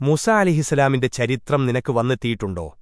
മൂസ അലിഹിസ്സലാമിന്റെ ചരിത്രം നിനക്ക് വന്നെത്തിയിട്ടുണ്ടോ?